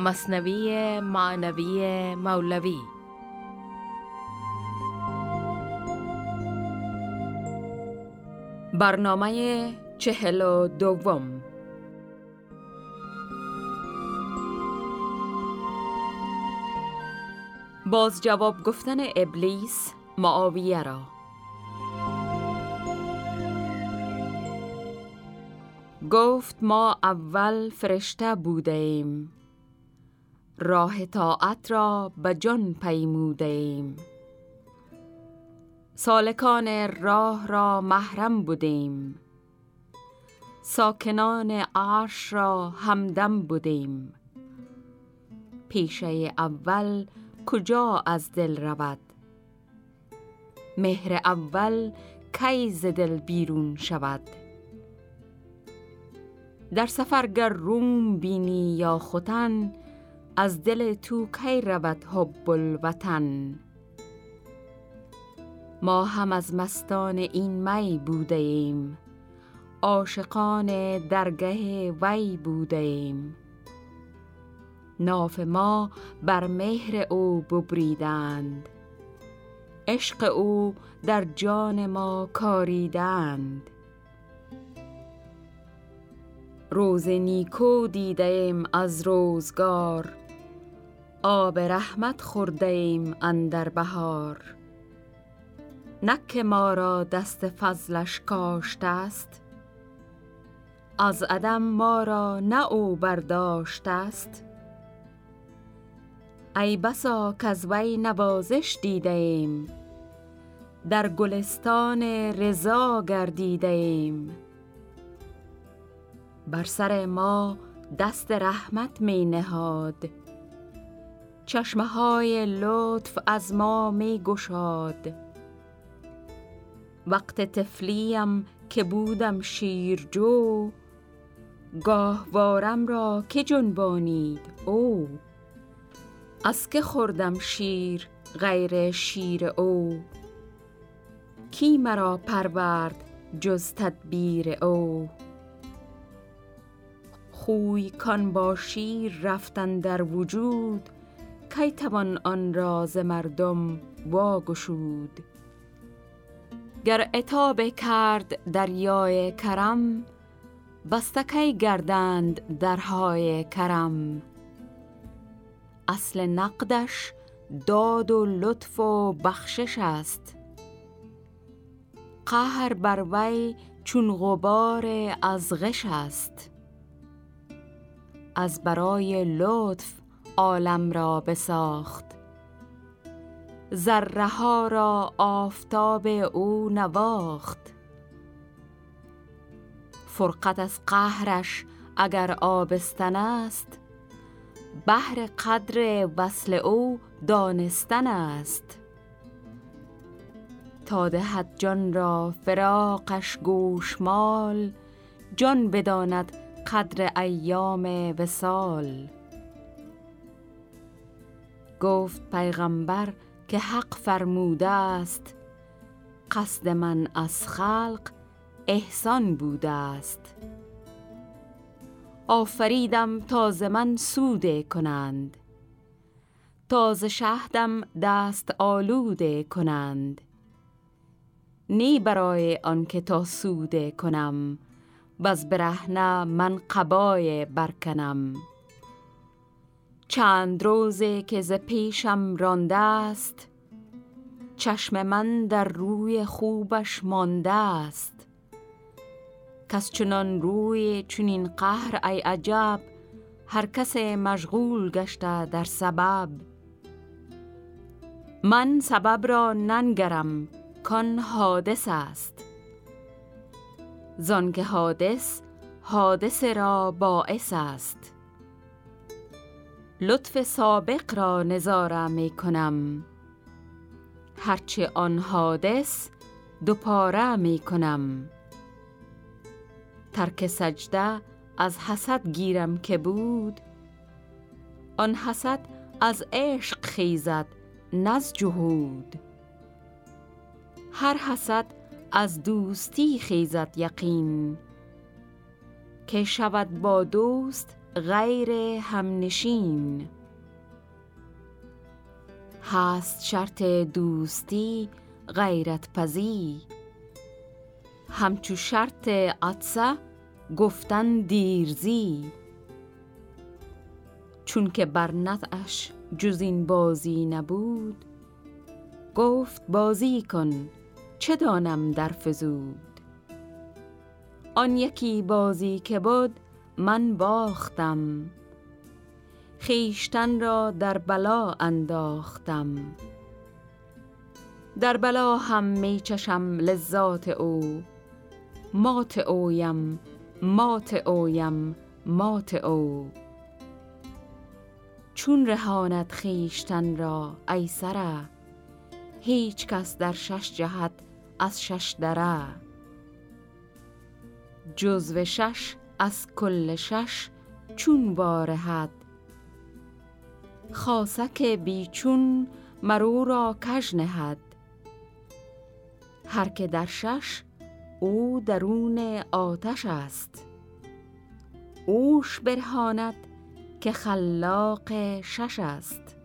مصنوی معنوی مولوی. برنامه چهل و دوم باز جواب گفتن ابلیس معاویه را. گفت ما اول فرشته بوده ایم راه طاعت را به جان پیموده ایم سالکان راه را محرم بودیم. ساکنان عرش را همدم بودیم. پیشه اول کجا از دل رود؟ مهر اول کی ز دل بیرون شود؟ در سفر گر روم بینی یا خوتن از دل تو کی رود حب الوطن؟ ما هم از مستان این می بوده ایم عاشقان درگه وی بوده ایم ناف ما بر مهر او ببریدند عشق او در جان ما کاریدند. روز نیکو دیدیم از روزگار آب رحمت خوردیم اندر بهار. نک ما را دست فضلش کاشته است از عدم ما را نه او برداشته است. ای بسا کز وی نوازش دیده ایم در گلستان رضا گردیده ایم بر سر ما دست رحمت می نهاد. چشمه های لطف از ما می گشاد. وقت تفلیم که بودم شیرجو گاهوارم را که جنبانید او. از که خوردم شیر غیر شیر او. کی مرا پرورد جز تدبیر او؟ خوی کان با شیر رفتن در وجود کی توان آن راز مردم واگشود؟ گر عتاب کرد دریای کرم بستکی گردند درهای کرم؟ اصل نقدش داد و لطف و بخشش است. قهر بر وی چون غبار از غش است. از برای لطف عالم را بساخت. ذره ها را آفتاب او نواخت. فرقت از قهرش اگر آبستن است بهر قدر وصل او دانستن است. تا دهد جان را فراقش گوشمال جان بداند قدر ایام وسال گفت پیغمبر که حق فرموده است. قصد من از خلق احسان بوده است. آفریدم تازه من سوده کنند. تازه شهدم دست آلوده کنند. نی برای آنکه تا سوده کنم بز برهنه من قبای برکنم. چند روزه که ز پیشم رانده است چشم من در روی خوبش مانده است کس چنان روی چنین قهر ای عجب هر کس مشغول گشته در سبب. من سبب را ننگرم کان حادث است. زان که حادث حادث را باعث است. لطف سابق را نظاره می کنم. هرچه آن حادث دوپاره می کنم. ترک سجده از حسد گیرم که بود. آن حسد از عشق خیزد نز جهود. هر حسد از دوستی خیزد یقین. که شود با دوست غیر همنشین. هست شرط دوستی غیرت پزی همچو شرط عطسه گفتن دیرزی. چون که بر نطعش جز این بازی نبود گفت بازی کن چه دانم در فزود؟ آن یکی بازی که بود من باختم. خیشتن را در بلا انداختم. در بلا هم می چشم لذات او. مات اویم مات اویم مات او. چون رهانت خیشتن را ای سره هیچ کس در شش جهت از شش دره جزو شش از کل شش چون بارهد. خاصک بیچون مرو را کژ نهد. هر که در شش او درون آتش است. اوش برهاند که خلاق شش است.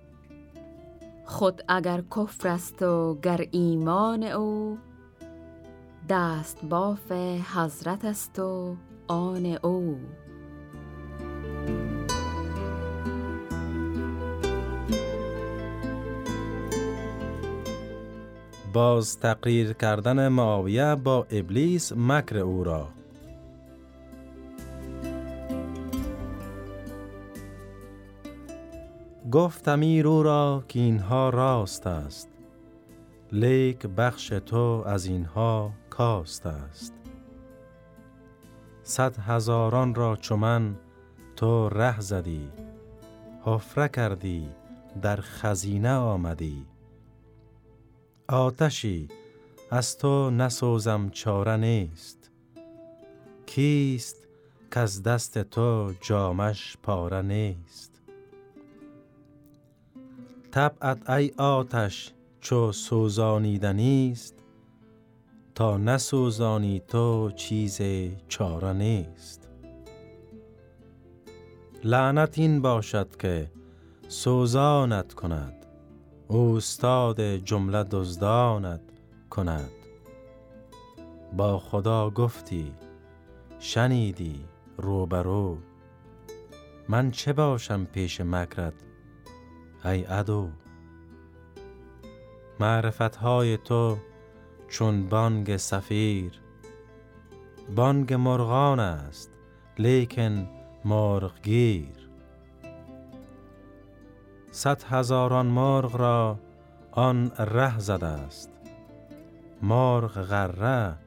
خود اگر کفر است و گر ایمان او دست باف حضرت است و آن او. باز تقریر کردن معاویه با ابلیس مکر او را. گفت امیر او را که اینها راست است. لیک بخش تو از اینها کاست است. صد هزاران را چمن تو ره زدی حفره کردی در خزینه آمدی. آتشی از تو نسوزم چاره نیست. کیست که از دست تو جامش پاره نیست؟ طبعت ای آتش چو سوزانیدنیست تا نسوزانی تو چیز چاره نیست. لعنت این باشد که سوزانت کند استاد جمله دزدانت کند. با خدا گفتی شنیدی روبرو. من چه باشم پیش مکرت ای عدو؟ معرفت های تو چون بانگ سفیر بانگ مرغان است لیکن مرغگیر. صد هزاران مرغ را آن ره زده است مرغ غره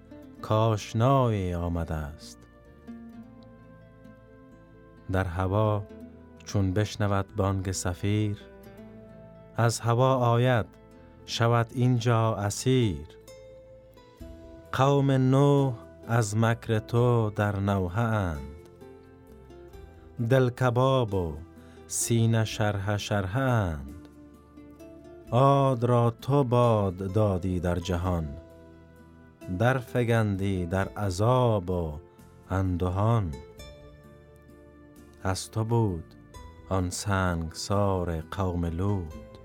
کاشنای آمده است. در هوا چون بشنود بانگ سفیر از هوا آید شود اینجا اسیر. قوم نوح از مکر تو در نوحه اند. دل کباب و سینه شرح شرح اند. آد را تو باد دادی در جهان در فگندی در عذاب و اندهان. از تو بود آن سنگ سار قوم لود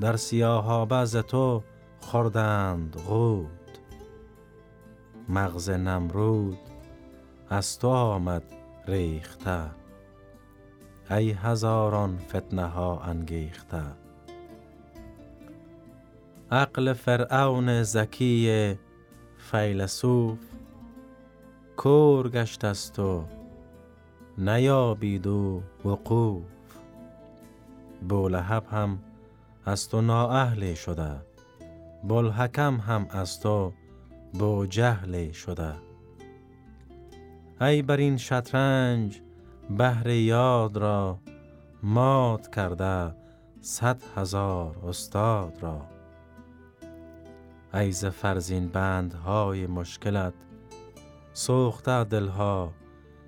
در سیاه ز تو خوردند غود مغز نمرود از تو آمد ریخته. ای هزاران فتنه ها انگیخته. عقل فرعون زکی فیلسوف کور گشت است و نیابید و وقوف. بولهب هم از تو نااهلی شده بلحکم هم از تو با جهل شده. ای بر این شطرنج بهر یاد را مات کرده صد هزار استاد را. ای ز فرزین بندهای مشکلت سوخته دلها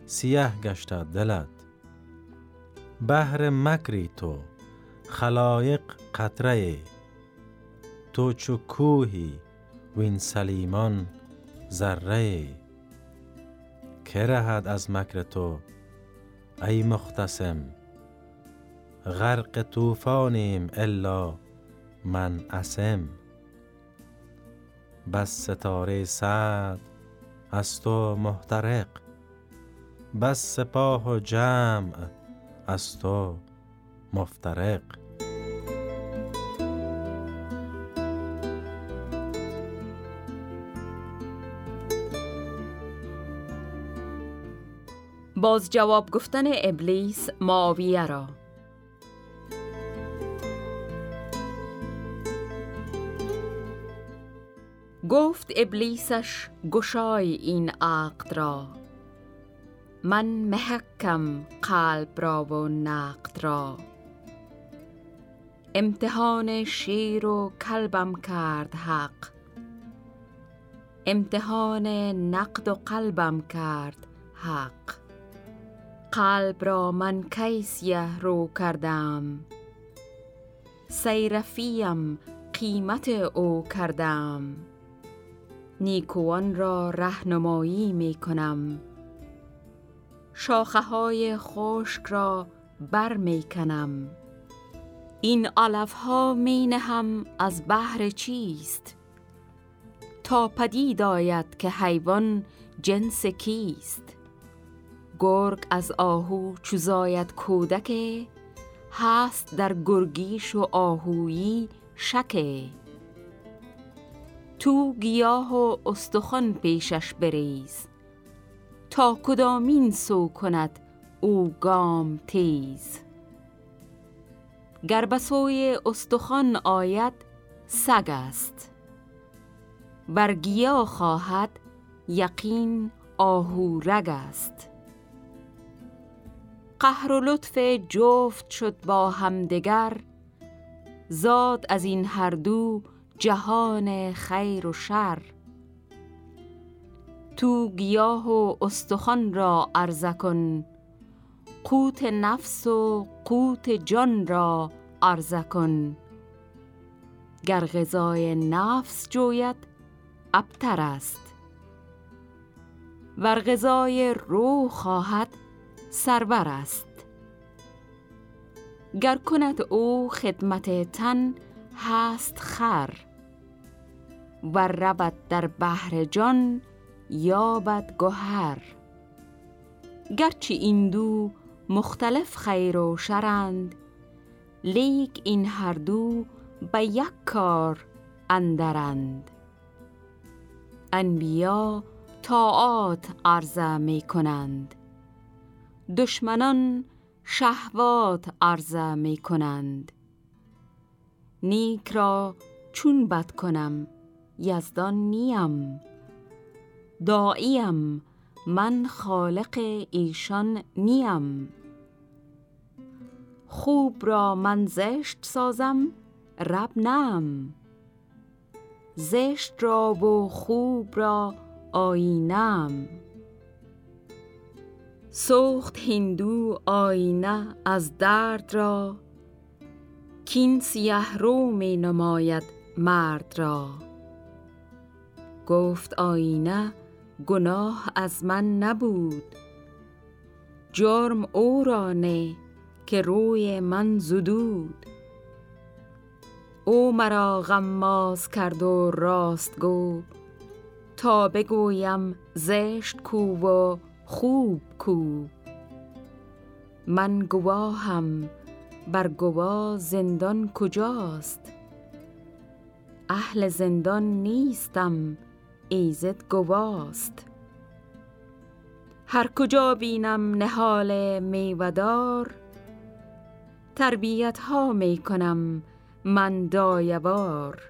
سیه گشته دلت. بهر مکری تو خلایق قطره. تو چو کوهی وین سلیمان ذره. که از مکر تو ای مختصم؟ غرق طوفانیم الا من اسم. بس ستاره سعد از تو محترق بس سپاه و جمع از تو مفترق. باز جواب گفتن ابلیس معاویه را. گفت ابلیسش گشای این عقد را. من محکم قلب را و نقد را. امتحان شیر و کلبم کرد حق. امتحان نقد و قلبم کرد حق. قلب را من کیسیه رو کردم؟ سیرفیم قیمت او کردم. نیکوان را رهنمایی می کنم. شاخه های خشک را بر می کنم. این علف ها می نهم از بحر چیست؟ تا پدید آید که حیوان جنس کیست؟ گرگ از آهو چوزاید کودک هست در گرگیش و آهویی شکه. تو گیاه و استخوان پیشش بریز تا کدامین سو کند او گام تیز. گر بسوی استخوان آید سگ است. بر گیاه خواهد یقین آهو رگ است. قهر و لطف جفت شد با همدگر زاد از این هر دو جهان خیر و شر. تو گیاه و استخوان را عرضه کن قوت نفس و قوت جان را عرضه کن. گر غذای نفس جوید ابتر است. ور غذای روح خواهد سرور است. گر کند او خدمت تن هست خر. و رود در بحر جان یابد گهر. گرچه این دو مختلف خیر و شرند لیک این هر دو به یک کار اندرند. انبیا طاعات عرضه می کنند. دشمنان شهوات عرضه می کنند. نیک را چون بد کنم یزدان نیم. داعیم من خالق ایشان نیم. خوب را من زشت سازم رب نم. زشت را و خوب را آینم سوخت هندو آینه از درد را کین سیه رو می نماید مرد را. گفت آینه گناه از من نبود. جرم او را نه که روی من زدود. او مرا غماز کرد و راست گو تا بگویم زشت کو و خوب کو. من گواهم بر گوا زندان کجاست؟ اهل زندان نیستم ایزد گواست. هر کجا بینم نهال میودار تربیت ها می کنم من دایوار.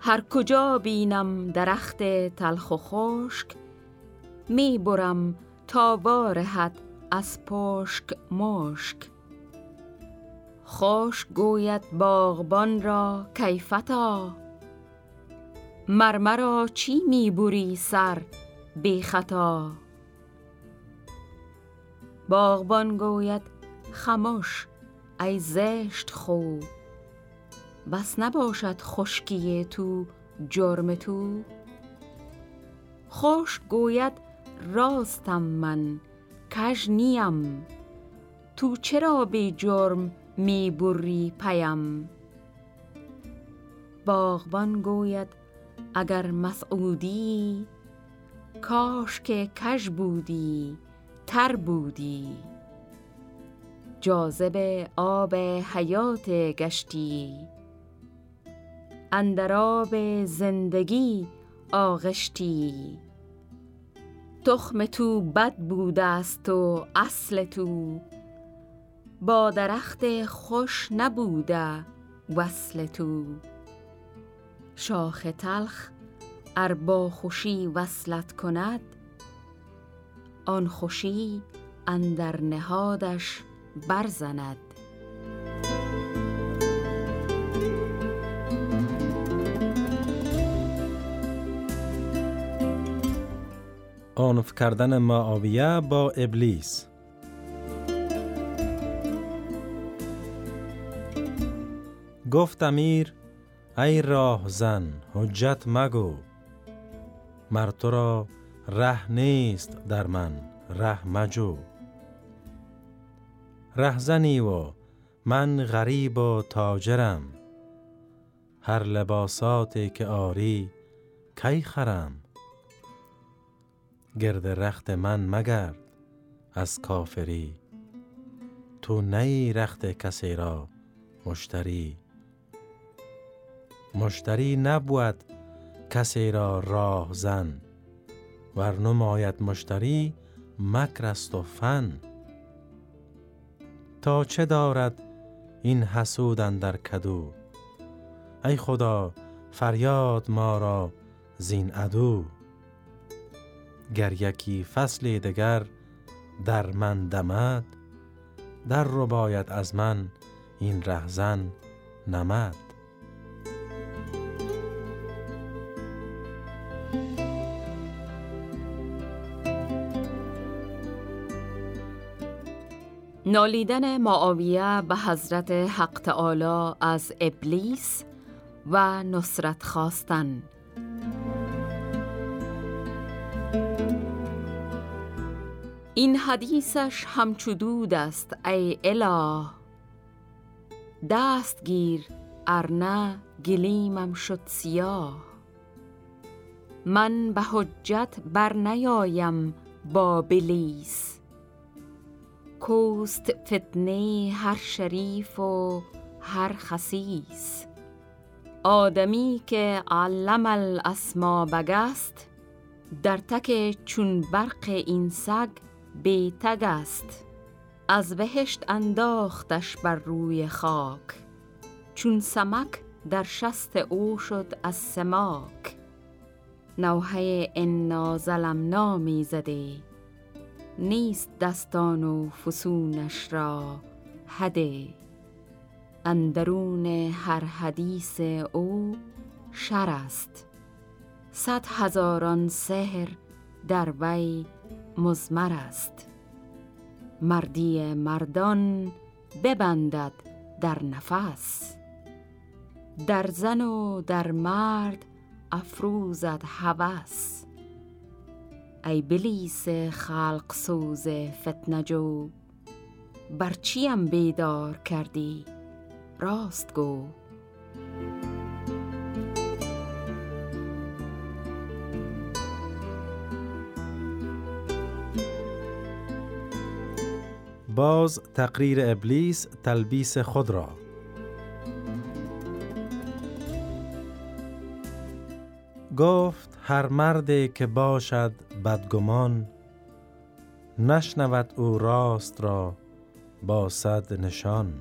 هر کجا بینم درخت تلخ و خشک می برم تا وارهد از پشک مشک. خوش گوید باغبان را کیفتا. مرمرا چی میبوری سر بی خطا؟ باغبان گوید خموش ای زشت خو. بس نباشد خشکی تو جرم تو. خوش گوید راستم من کژ نیم. تو چرا بی جرم می بری پیم؟ باغبان گوید اگر مسعودی کاش که کژ بودی تر بودی. جاذب آب حیات گشتی. اندر آب زندگی آغشتی. تخم تو بد بوده است و اصل تو. با درخت خوش نبوده وصل تو. شاخ تلخ ار با خوشی وصلت کند آن خوشی اندر نهادش برزند. آنف کردن معاویه با ابلیس. گفت امیر ای راه زن حجت مگو. مر تو را ره نیست در من ره مجو. رهزنی و من غریب و تاجرم. هر لباساتی که آری کی خرم؟ گرد رخت من مگرد از کافری. تو نی رخت کسی را مشتری. مشتری نبود کسی را راه زن. ور نماید مشتری مکر است و فن. تا چه دارد این حسود در کدو؟ ای خدا فریاد ما را زین عدو. گر یکی فصل دگر در من دمد در رو باید از من این رهزن نمد. نالیدن معاویه به حضرت حق تعالی از ابلیس و نصرت خواستن. این حدیثش همچو است ای اله. دست گیر ارنه گلیمم شد سیاه. من به حجت بر نیایم با بلیس. کوست فتنه هر شریف و هر خسیس. آدمی که علم الاسما بگست در تک چون برق این سگ بیتگ است. از بهشت انداختش بر روی خاک. چون سمک در شست او شد از سماک. نوحه انا ظلمنا می زده. نیست دستان و فسونش را هده. اندرون هر حدیث او شر است. صد هزاران سحر در وی مزمر است. مردی مردان ببندد در نفس. در زن و در مرد افروزد هوس. ای بلیس خلق سوز فتنجو بر چیم بیدار کردی؟ راست گو. باز تقریر ابلیس تلبیس خود را. گفت هر مردی که باشد بدگمان نشنود او راست را با صد نشان.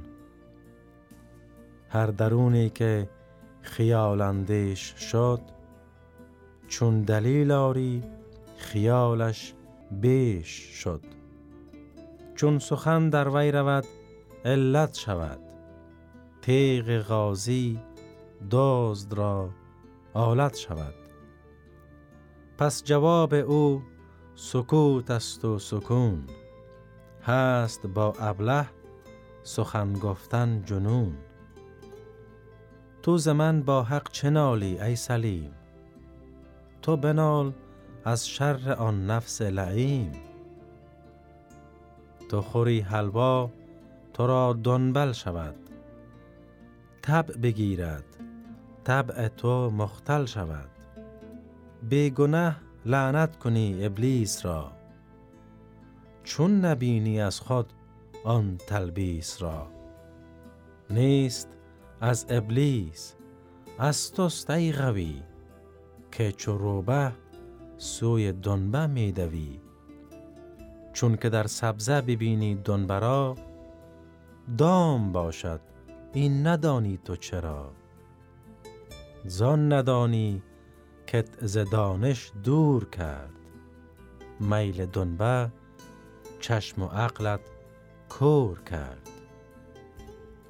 هر درونی که خیال اندیش شد چون دلیل آری خیالش بیش شد. چون سخن در وی رود علت شود. تیغ غازی دزد را آلت شود. پس جواب او سکوت است و سکون. هست با ابله سخن گفتن جنون. تو زمن با حق چنالی ای سلیم؟ تو بنال از شر آن نفس لعیم تو خوری حلوا تو را دنبل شود. تب بگیرد طبع تو مختل شود. گناه لعنت کنی ابلیس را. چون نبینی از خود آن تلبیس را. نیست از ابلیس از توست ای غوی که چروبه سوی دنبه میدوی چون که در سبزه ببینی دنبرا دام باشد این ندانی تو چرا. زان ندانی که ز دانش دور کرد میل دنبه چشم و عقلت کور کرد.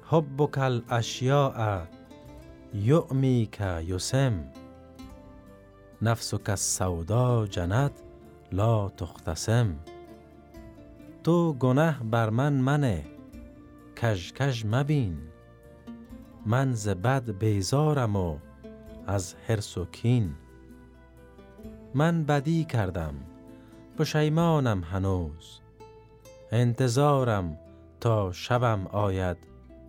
حبک الاشیاء یعمی که یسم نفسک السودا جنت لا تختسم تو گناه بر من منه. کژ کژ مبین. من ز بد بیزارم و از حرس و کین. من بدی کردم پشیمانم هنوز. انتظارم تا شبم آید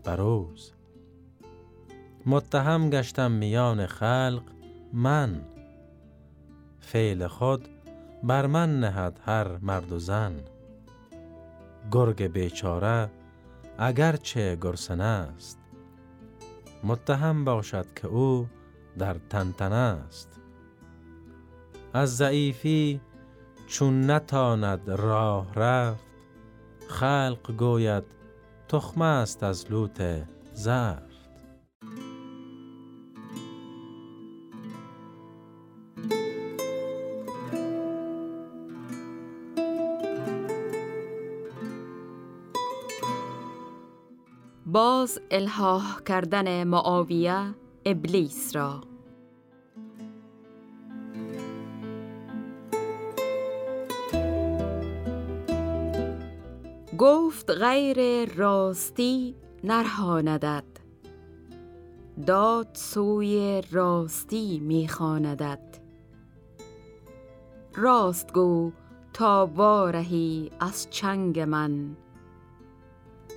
بروز متهم گشتم میان خلق من. فعل خود بر من نهد هر مرد و زن. گرگ بیچاره اگرچه گرسنه است. متهم باشد که او در تنتن است. از ضعیفی چون نتاند راه رفت خلق گوید تخمه است از لوت زفت باز الهاه کردن معاویه ابلیس را. گفت غیر راستی نرهاندد داد سوی راستی میخواندد راست گو تا وارهی از چنگ من.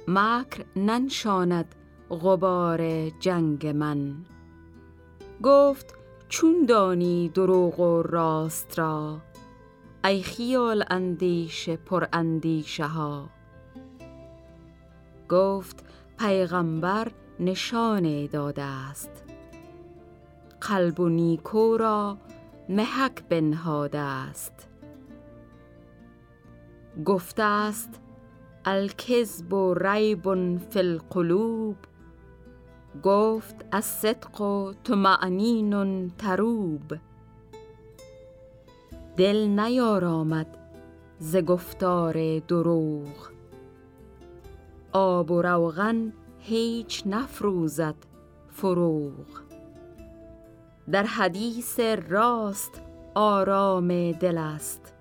مکر ننشاند غبار جنگ من. گفت چون دانی دروغ و راست را ای خیال اندیش پر اندیشه ها. گفت پیغمبر نشانه داده است. قلب و نیکو را محک بنهاده است. گفته است الکذب و ریب فی القلوب. گفت از صدق و تمعنین تروب دل نیارامد ز گفتار دروغ. آب و روغن هیچ نفروزد فروغ. در حدیث راست آرام دل است.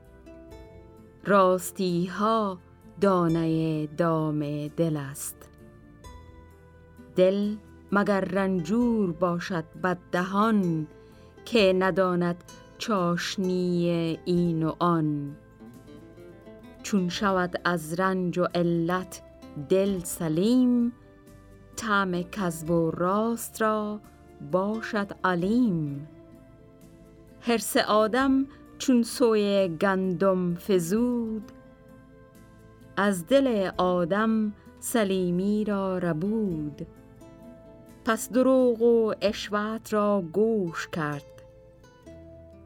راستی ها دانه دام دل است. دل مگر رنجور باشد بد دهان که نداند چاشنی این و آن. چون شود از رنج و علت دل سلیم طعم کذب و راست را باشد علیم. حرس آدم چون سوی گندم فزود از دل آدم سلیمی را ربود. پس دروغ و اشوت را گوش کرد.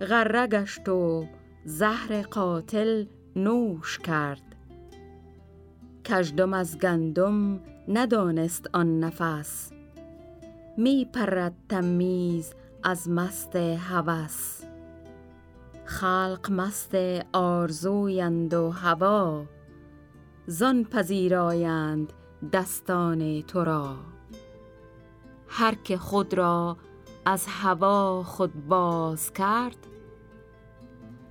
غره گشت و زهر قاتل نوش کرد. کژدم از گندم ندانست آن نفس. می پرد تمیز از مست هوس. خلق مست آرزویند و هوا. زان پذیرایند دستان تو را. هر که خود را از هوا خود باز کرد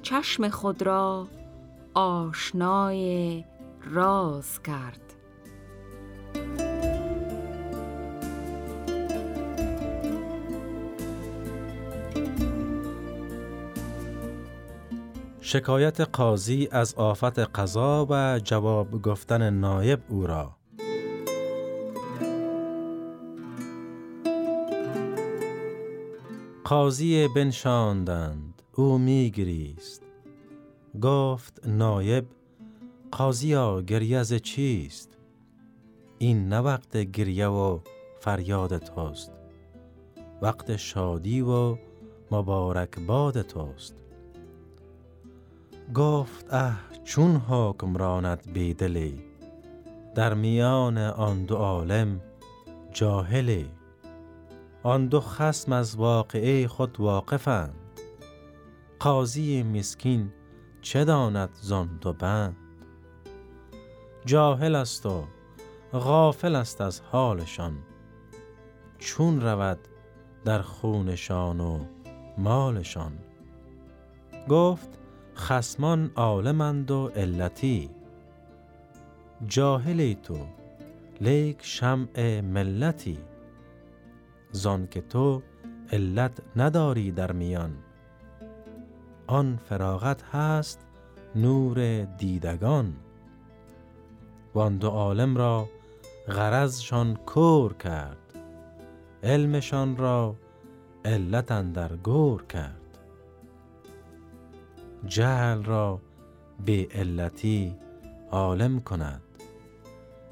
چشم خود را آشنای راز کرد. شکایت قاضی از آفت قضا و جواب گفتن نایب او را. قاضی بنشاندند او میگریست. گفت نایب قاضیا گریه از چیست؟ این نه وقت گریه و فریاد توست. وقت شادی و مبارک باد توست. گفت اه چون حکمرانت بیدلی در میان آن دو عالم جاهلی آن دو خسم از واقعه خود واقفند. قاضی مسکین چه داند زان دو بند؟ جاهل است و غافل است از حالشان چون رود در خونشان و مالشان. گفت خسمان عالمند و علتی. جاهلی تو لیک شمع ملتی. زان که تو علت نداری در میان. آن فراغت هست نور دیدگان. وان دو عالم را غرضشان کور کرد. علمشان را علت اندر گور کرد. جهل را به علتی عالم کند.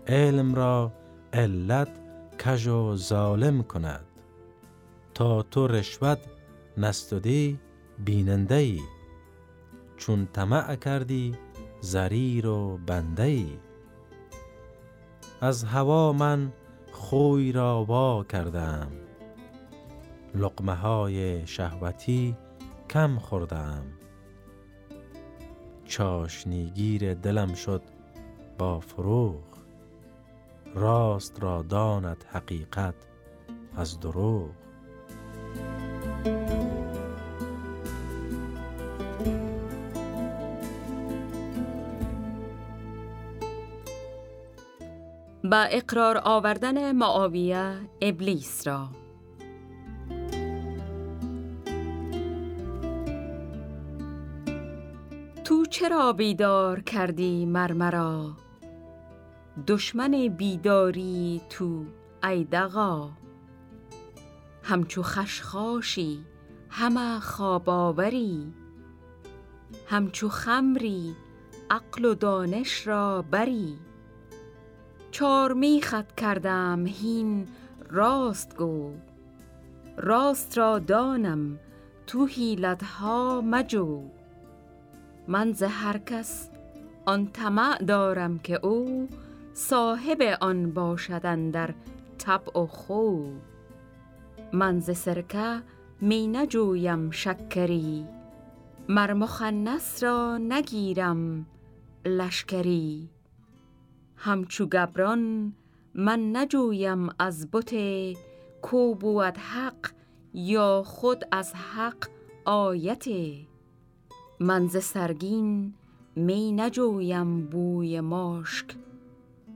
علم را علت کژ و ظالم کند. تا تو رشوت نستدی بیننده ای چون طمع کردی زریر و بنده ای از هوا من خوی را وا کردم. لقمه های شهوتی کم خوردم. چاشنیگیر دلم شد با فروغ. راست را داند حقیقت از دروغ. با اقرار آوردن معاویه ابلیس را چرا بیدار کردی مرمرا دشمن بیداری تو ای دغا همچو خشخاشی همه خواباوری همچو خمری عقل و دانش را بری. چار میخت کردم هین راست گو. راست را دانم تو حیلتها مجو. من ز هر کس آن طمع دارم که او صاحب آن باشدن در طبع و خو. من ز سرکه می نجویم شکری مر مخنث را نگیرم لشکری. همچو گبران من نجویم از بت کو بود حق یا خود از حق آیت. من ز سرگین می نجویم بوی مشک.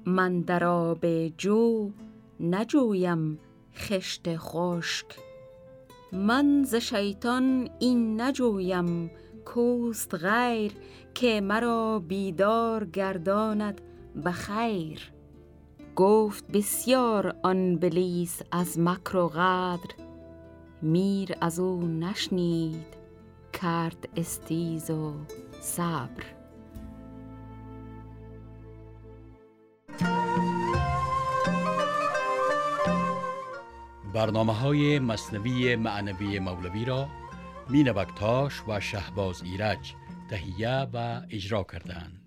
من در آب جو نجویم خشت خشک. من ز شیطان این نجویم کوست غیر که مرا بیدار گرداند بخیر گفت بسیار آن بلیس از مکر و غدر میر از او نشنید. کرد استیز و صبر برنامه های مصنوی معنوی مولوی را مینوکتاش و شهباز ایرج تهیه و اجرا کردند.